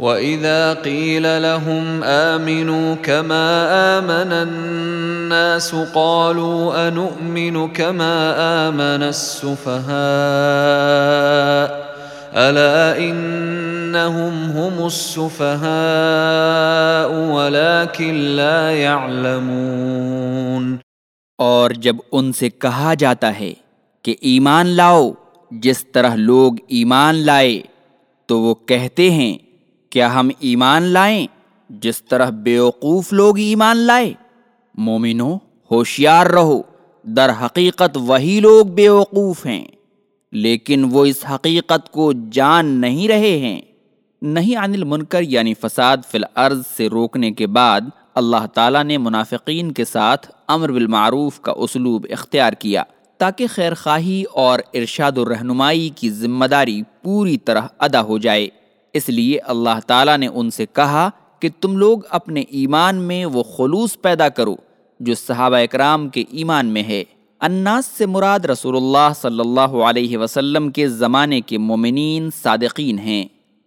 وَإِذَا قِيلَ لَهُمْ آمِنُوا كَمَا آمَنَ النَّاسُ قَالُوا أَنُؤْمِنُ كَمَا آمَنَ السُّفَهَاءُ أَلَا إِنَّهُمْ هُمُ السُّفَهَاءُ وَلَكِنْ لَا يَعْلَمُونَ اور جب ان سے کہا جاتا ہے کہ ایمان لاؤ، جس طرح لوگ ایمان لائے، تو وہ کہتے ہیں کیا ہم ایمان لائیں؟ جس طرح بیوقوف لوگ ایمان لائے۔ مومنو، ہوشیار رہو۔ در حقیقت وہی لوگ بیوقوف ہیں۔ لیکن وہ اس حقیقت کو جان نہیں رہے ہیں۔ نہیں عن المنکر یعنی فساد فی الارض سے روکنے کے بعد اللہ تعالیٰ نے منافقین کے ساتھ امر بالمعروف کا اسلوب اختیار کیا تاکہ خیر خواہی اور ارشاد و رہنمائی کی ذمہ داری پوری طرح ادا ہو جائے۔ اس لیے اللہ تعالیٰ نے ان سے کہا کہ تم لوگ اپنے ایمان میں وہ خلوص پیدا کرو جو صحابہ اکرام کے ایمان میں ہے۔ الناس سے مراد رسول اللہ صلی اللہ علیہ وسلم کے زمانے کے مومنین صادقین ہیں،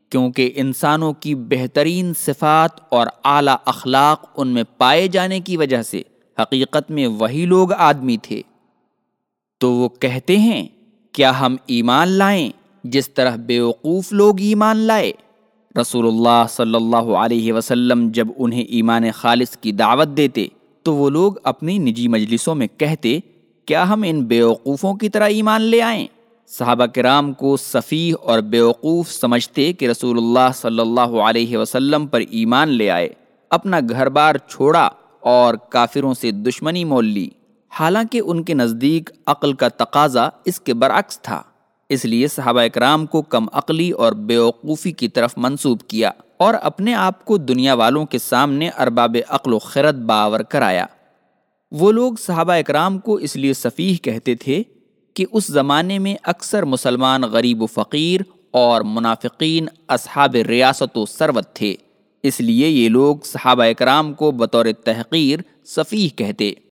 کیونکہ انسانوں کی بہترین صفات اور اعلیٰ اخلاق ان میں پائے جانے کی وجہ سے حقیقت میں وہی لوگ آدمی تھے۔ تو وہ کہتے ہیں، کیا ہم ایمان لائیں؟ جس طرح بیوقوف لوگ ایمان لائے۔ رسول اللہ صلی اللہ علیہ وسلم جب انہیں ایمان خالص کی دعوت دیتے، تو وہ لوگ اپنی نجی مجلسوں میں کہتے، کیا ہم ان بیوقوفوں کی طرح ایمان لے آئیں؟ صحابہ کرام کو صفیح اور بیوقوف سمجھتے کہ رسول اللہ صلی اللہ علیہ وسلم پر ایمان لے آئے، اپنا گھر بار چھوڑا اور کافروں سے دشمنی مول لی۔ حالانکہ ان کے نزدیک عقل کا تقاضا اس کے برعکس تھا۔ اس لیے صحابہ اکرام کو کم عقلی اور بیوقوفی کی طرف منسوب کیا اور اپنے آپ کو دنیا والوں کے سامنے ارباب عقل و خرد باور کرایا۔ وہ لوگ صحابہ اکرام کو اس لیے صفیح کہتے تھے کہ اس زمانے میں اکثر مسلمان غریب و فقیر اور منافقین اصحاب ریاست و ثروت تھے۔ اس لیے یہ لوگ صحابہ اکرام کو بطور تحقیر صفیح کہتے۔